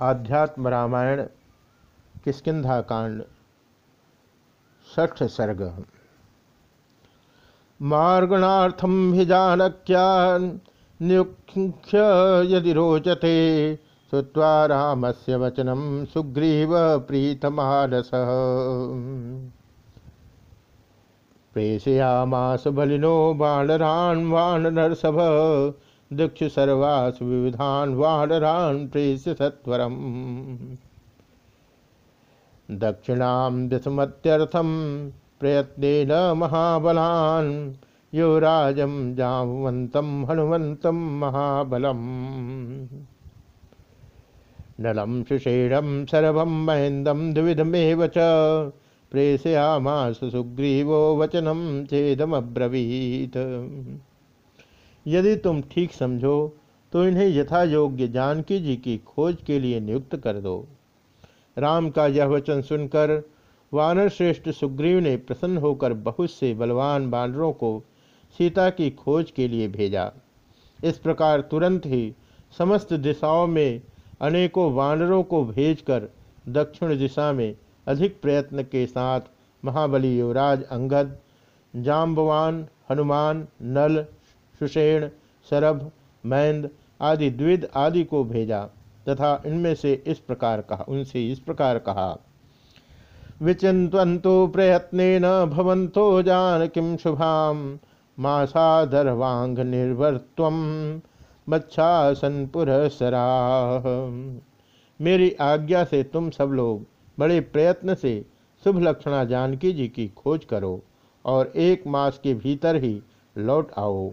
आध्यात्म रामायण किस्किंधा कांड? ष्ठ सर्ग मार्गणार्थम हि जानक्या यदि रोचते श्रुवा राम से वचनम सुग्रीव प्रीतमानस। प्रेषयामास बलिनो बाणरान् वानरसभ दीक्ष सर्वासु विविधान वानरान प्रेस सत्वरम। दक्षिणां दिशमत्यर्थम प्रयत्न महाबलान, युवराजं जामवन्तं हनुमन्तं महाबलम्। नलं सुषेणं सर्वं महेन्दं द्विविधमेव च प्रेषयामास सुग्रीवो वचनं चेदमब्रवीत्। यदि तुम ठीक समझो तो इन्हें यथा योग्य जानकी जी की खोज के लिए नियुक्त कर दो। राम का यह वचन सुनकर वानर श्रेष्ठ सुग्रीव ने प्रसन्न होकर बहुत से बलवान बानरों को सीता की खोज के लिए भेजा। इस प्रकार तुरंत ही समस्त दिशाओं में अनेकों वानरों को भेजकर दक्षिण दिशा में अधिक प्रयत्न के साथ महाबली युवराज, अंगद जाम्बवान हनुमान, नल सुषेण सरभ मैंद आदि द्विद आदि को भेजा, तथा इनमें से इस प्रकार कहा, उनसे इस प्रकार कहा विचिन्वन्तु प्रयत्न भवंतो जान किम शुभाम मासाधर्वांग निर्वर्त्व मच्छासन पुरसरा। मेरी आज्ञा से तुम सब लोग बड़े प्रयत्न से शुभ लक्षणा जानकी जी की खोज करो, और एक मास के भीतर ही लौट आओ।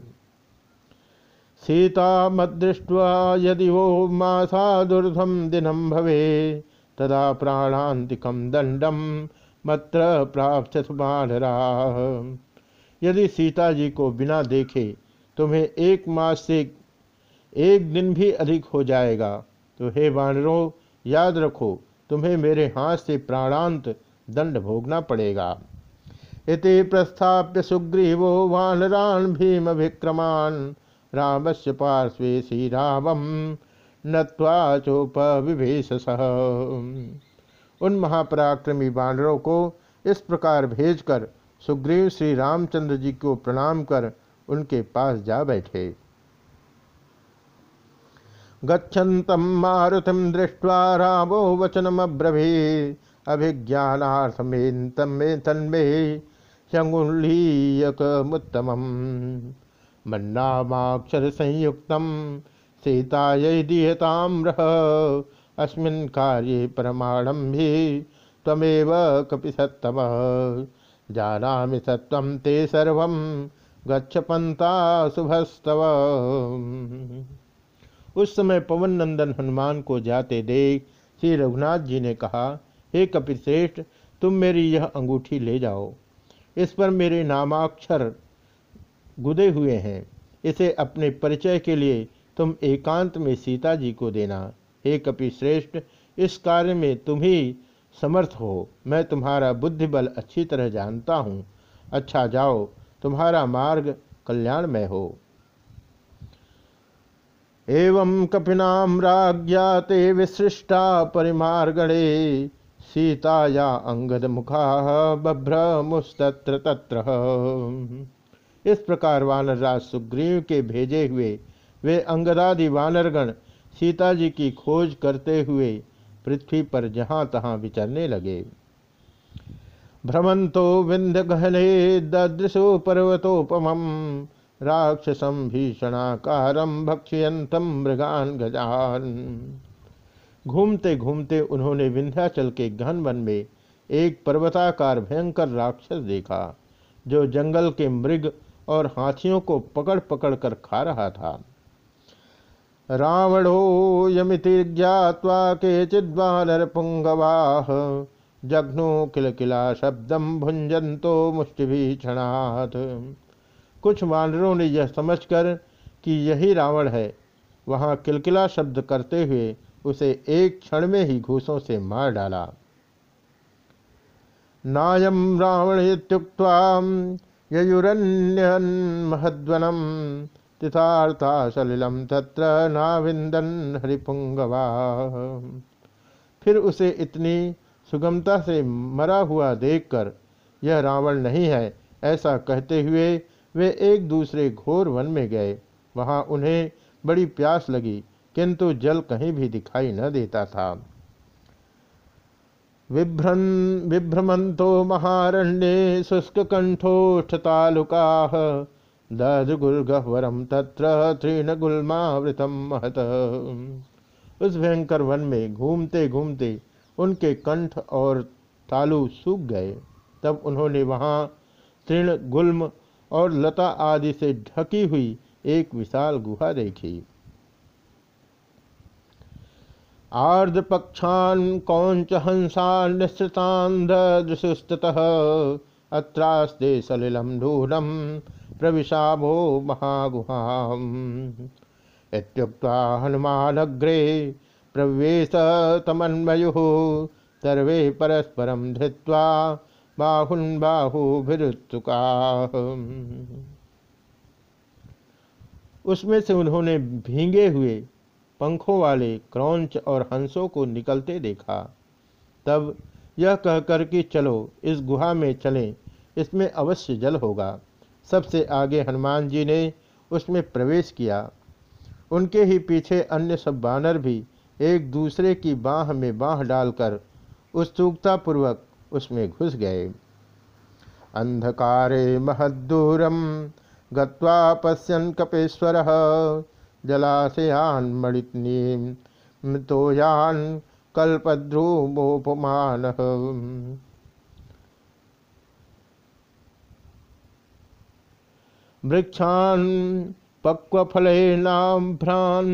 सीता मदृष्ट्वा यदि वो मासादुर्धम दिनम भवे, तदा प्राणांतिकम दंडम मत्र प्राप्त बानरा यदि सीता जी को बिना देखे तुम्हें एक मास से एक दिन भी अधिक हो जाएगा तो हे वानरों याद रखो, तुम्हें मेरे हाथ से प्राणांत दंड भोगना पड़ेगा। इति प्रस्थाप्य सुग्रीवो वानरान भीम विक्रमान रामस्य पार्श्वे श्रीरामम नत्वा चोपविभेष उन महापराक्रमी बानरों को इस प्रकार भेजकर सुग्रीव श्री रामचंद्र जी को प्रणाम कर उनके पास जा बैठे। गच्छन्तं मारुतिं दृष्ट्वा रामो वचनमब्रवी। अभिज्ञानार्थमेन्तमे तन्मे ह्यङ्गुलीयकमुत्तमम् मन्नामाक्षर संयुक्त सीतायै दीयताम्रः। अस्मिन् कार्ये प्रमाणम भी त्वमेव कपि सत्तमः जानामि सत्त्वं ते सर्वं पंता शुभस्तव उस समय पवन नंदन हनुमान को जाते देख श्री रघुनाथ जी ने कहा, हे कपिश्रेष्ठ तुम मेरी यह अंगूठी ले जाओ। इस पर मेरे नामाक्षर गुदे हुए हैं। इसे अपने परिचय के लिए तुम एकांत में सीता जी को देना। हे कपि श्रेष्ठ, इस कार्य में तुम ही समर्थ हो। मैं तुम्हारा बुद्धि बल अच्छी तरह जानता हूँ। अच्छा जाओ, तुम्हारा मार्ग कल्याणमय हो। एवं कपिनाम राज्ञाते विसृष्टा परिमार्गणे सीता या अंगद मुखा बभ्र मुस्तत्र तत्र। इस प्रकार वानरराज सुग्रीव के भेजे हुए, वे अंगदादि वानरगण सीता जी की खोज करते हुए पृथ्वी पर जहाँ तहाँ विचरने लगे। भ्रमंतो विंध्य गहने ददृशो पर्वतोपम राक्षसम भीषणाकारम भक्ष्यंतम मृगान गजान। घूमते घूमते उन्होंने विंध्याचल के गहन वन में एक पर्वताकार भयंकर राक्षस देखा, जो जंगल के मृग और हाथियों को पकड़ पकड़ कर खा रहा था। रावणो यमिति ज्ञावा के चिद्वानर पुंगवाह जघ्नो किलकिला शब्दम भुंजंतो मुष्टि क्षणात कुछ वानरों ने यह समझकर कि यही रावण है, वहाँ किलकिला शब्द करते हुए उसे एक क्षण में ही घूसों से मार डाला। नायम रावण ययुरन्यन्महद्वनं तिथार्था सलिलम तत्र नाविंदन हरिपुङ्गवा। फिर उसे इतनी सुगमता से मरा हुआ देखकर यह रावण नहीं है, ऐसा कहते हुए वे एक दूसरे घोर वन में गए। वहाँ उन्हें बड़ी प्यास लगी, किंतु जल कहीं भी दिखाई न देता था। विभ्रन विभ्रमंतो महारण्ये शुष्क कंठोष्ठतालुका दधगुलगह्वरम तत्र तृण गुलमावृतम महत। उस भयंकर वन में घूमते घूमते उनके कंठ और तालु सूख गए। तब उन्होंने वहाँ तृण गुल्म और लता आदि से ढकी हुई एक विशाल गुहा देखी। आर्द पक्षान कौंच हंसान निश्चितान दृशुस्तः अत्रास्ते सलिलम ढूनम प्रविशाभो महागुहाम। इत्युक्त्वा हनुमानग्रे प्रवेश तमन्मयु, सर्वे परस्परम धृत्वा बाहुन बाहुभिरुत्सुका उसमें से उन्होंने भींगे हुए पंखों वाले क्रौंच और हंसों को निकलते देखा। तब यह कहकर कि चलो, इस गुहा में चलें, इसमें अवश्य जल होगा। सबसे आगे हनुमान जी ने उसमें प्रवेश किया। उनके ही पीछे अन्य सब बानर भी एक दूसरे की बाह में बाह डालकर उत्सुकतापूर्वक उसमें घुस गए। अंधकारे महदूरम गत्वा पश्यन कपेश्वर। जलाशयान मणितनी मृतोयान कल्पद्रुमोपमान वृक्षान पक्वफलेनाभ्रान्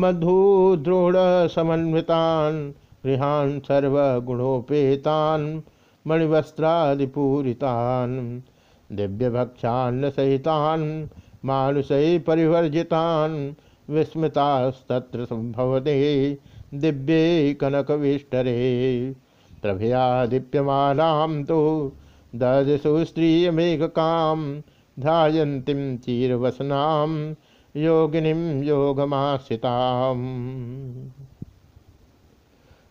मधुद्रोण समन्वितान् गृहान् सर्वगुणोपेतान् मणिवस्त्रादिपूरितान् दिव्यभक्षान्न सहितान् मानुषै परिवर्जितान् विस्मृतास्तत्र दिव्ये कनकविष्टरे। प्रभया दीप्यमानां तु ददसु स्त्रियमेककाम् ध्यायन्तीं चीरवसनां योगिनीं योगमाश्रिताम्।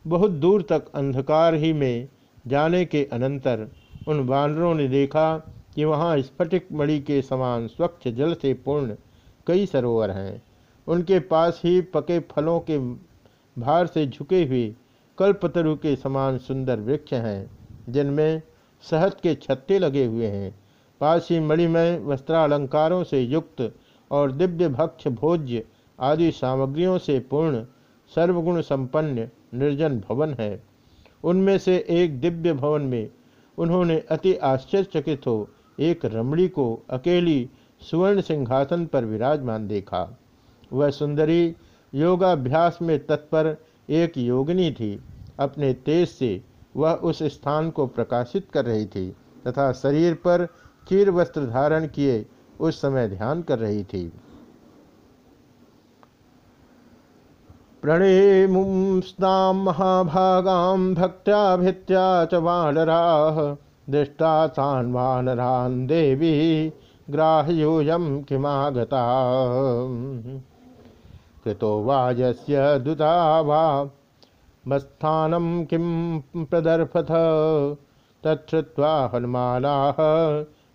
बहुत दूर तक अंधकार ही में जाने के अनंतर उन वानरों ने देखा कि वहाँ स्फटिक मणि के समान स्वच्छ जल से पूर्ण कई सरोवर हैं। उनके पास ही पके फलों के भार से झुके हुए कल्पतरु के समान सुंदर वृक्ष हैं, जिनमें शहद के छत्ते लगे हुए हैं। पास पासी मणिमय वस्त्रालंकारों से युक्त और दिव्य भक्ष, भोज्य आदि सामग्रियों से पूर्ण सर्वगुण संपन्न निर्जन भवन है। उनमें से एक दिव्य भवन में उन्होंने अति आश्चर्यचकित हो एक रमणी को अकेली सुवर्ण सिंहासन पर विराजमान देखा। वह सुंदरी योगाभ्यास में तत्पर एक योगिनी थी। अपने तेज से वह उस स्थान को प्रकाशित कर रही थी तथा शरीर पर चीर वस्त्र धारण किए उस समय ध्यान कर रही थी। प्रणेमुस्ताम महाभागाम भक्त्या भित्या च वानरा दृष्टा तान वानरान देवी ग्राह्यूयम किमागता। कृतो वाजस्य दुता वा किम प्रदर्पथ। तत्वा हनुमाना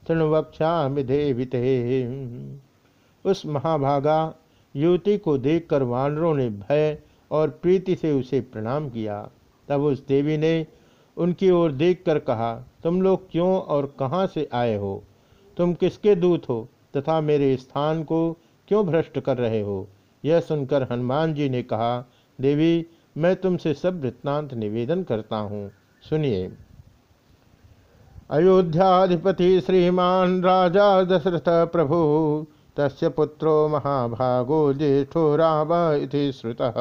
तृणवक्षा देविते उस महाभागा युवती को देखकर वानरों ने भय और प्रीति से उसे प्रणाम किया। तब उस देवी ने उनकी ओर देखकर कहा, तुम लोग क्यों और कहाँ से आए हो? तुम किसके दूत हो? तथा मेरे स्थान को क्यों भ्रष्ट कर रहे हो? यह सुनकर हनुमान जी ने कहा, देवी, मैं तुमसे सब वृत्तांत निवेदन करता हूँ। सुनिए। अयोध्याधिपति श्रीमान राजा दशरथ प्रभु, तस्य पुत्रो महाभागो ज्येष्ठो राम इति श्रुतः।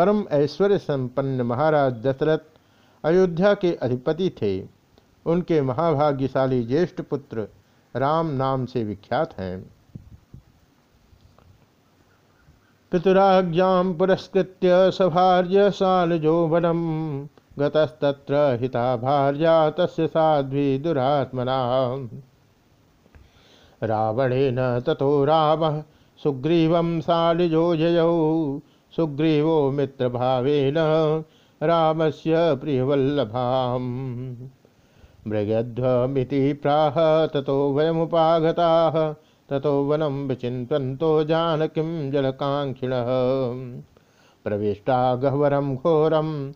परम ऐश्वर्य संपन्न महाराज दशरथ अयोध्या के अधिपति थे। उनके महाभाग्यशाली ज्येष्ठ पुत्र राम नाम से विख्यात हैं। पितुराज्ञा पुरस्कृत सभार्य सालजो वनम गतस्तत्र हिता भार्या तस्य साध्वी दुरात्मना रावणेन ततो सुग्रीवं सालिजो जयौ सुग्रीवो मित्र भावेन रामस्य प्रियवल्लभाम। मृगध्वमिति प्राह, ततो वयमुपागताः, ततो वनम विचिन्वन्तो जानकीं जलकाङ्क्षिणः। प्रविष्टा गह्वरं घोरं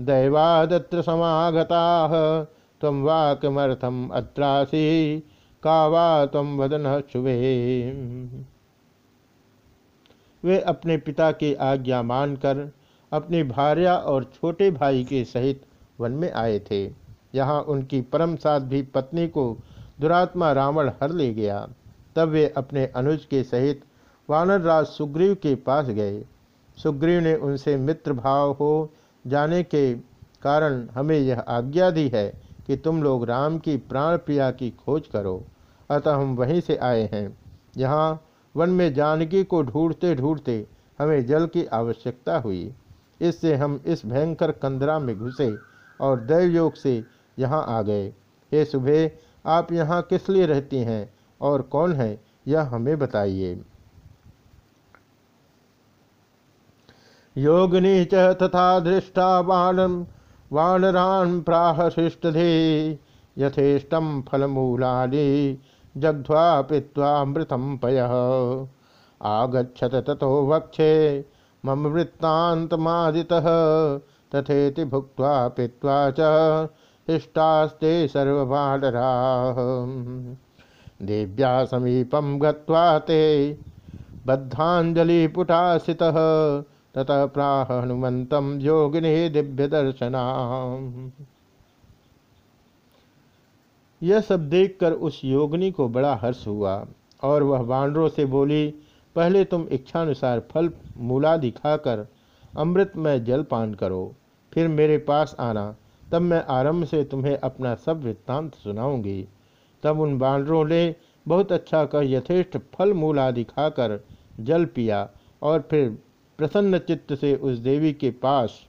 दैवादत्र समागताः त्वं वा किमर्थम् अत्रासि, का वा त्वं वदन शुभे। वे अपने पिता की आज्ञा मानकर अपनी भार्या और छोटे भाई के सहित वन में आए थे। यहाँ उनकी परम साध्वी पत्नी को दुरात्मा रावण हर ले गया। तब वे अपने अनुज के सहित वानर राज सुग्रीव के पास गए। सुग्रीव ने उनसे मित्र भाव हो जाने के कारण हमें यह आज्ञा दी है कि तुम लोग राम की प्राण प्रिया की खोज करो। अतः हम वहीं से आए हैं। यहाँ वन में जानकी को ढूंढते ढूंढते हमें जल की आवश्यकता हुई। इससे हम इस भयंकर कंदरा में घुसे और दैवयोग से यहाँ आ गए। हे सुबह आप यहाँ किस लिए रहती हैं और कौन है, यह हमें बताइए। योगिनी च तथा धृष्टा वाणम वानरान प्राह शिष्टधे यथेष्टम फलमूलानि जग्ध्वा पीत्वामृतम पय। आगछत तथो वक्षे, मम वृत्तान्तमादितः। तथेति भुक्त्वा पीत्वा च हृष्टास्ते देव्या समीपम गत्वा ते बद्धांजलिपुटासितः ततः प्राह हनुमंतम योगिनी यह सब देखकर उस योगिनी को बड़ा हर्ष हुआ और वह वानरों से बोली, पहले तुम इच्छानुसार फल मूला दिखाकर अमृत में जल पान करो, फिर मेरे पास आना, तब मैं आरंभ से तुम्हें अपना सब वृत्तांत सुनाऊँगी। तब उन बानरों ने बहुत अच्छा कह यथेष्ट फल मूला आदि खाकर जल पिया और फिर प्रसन्न चित्त से उस देवी के पास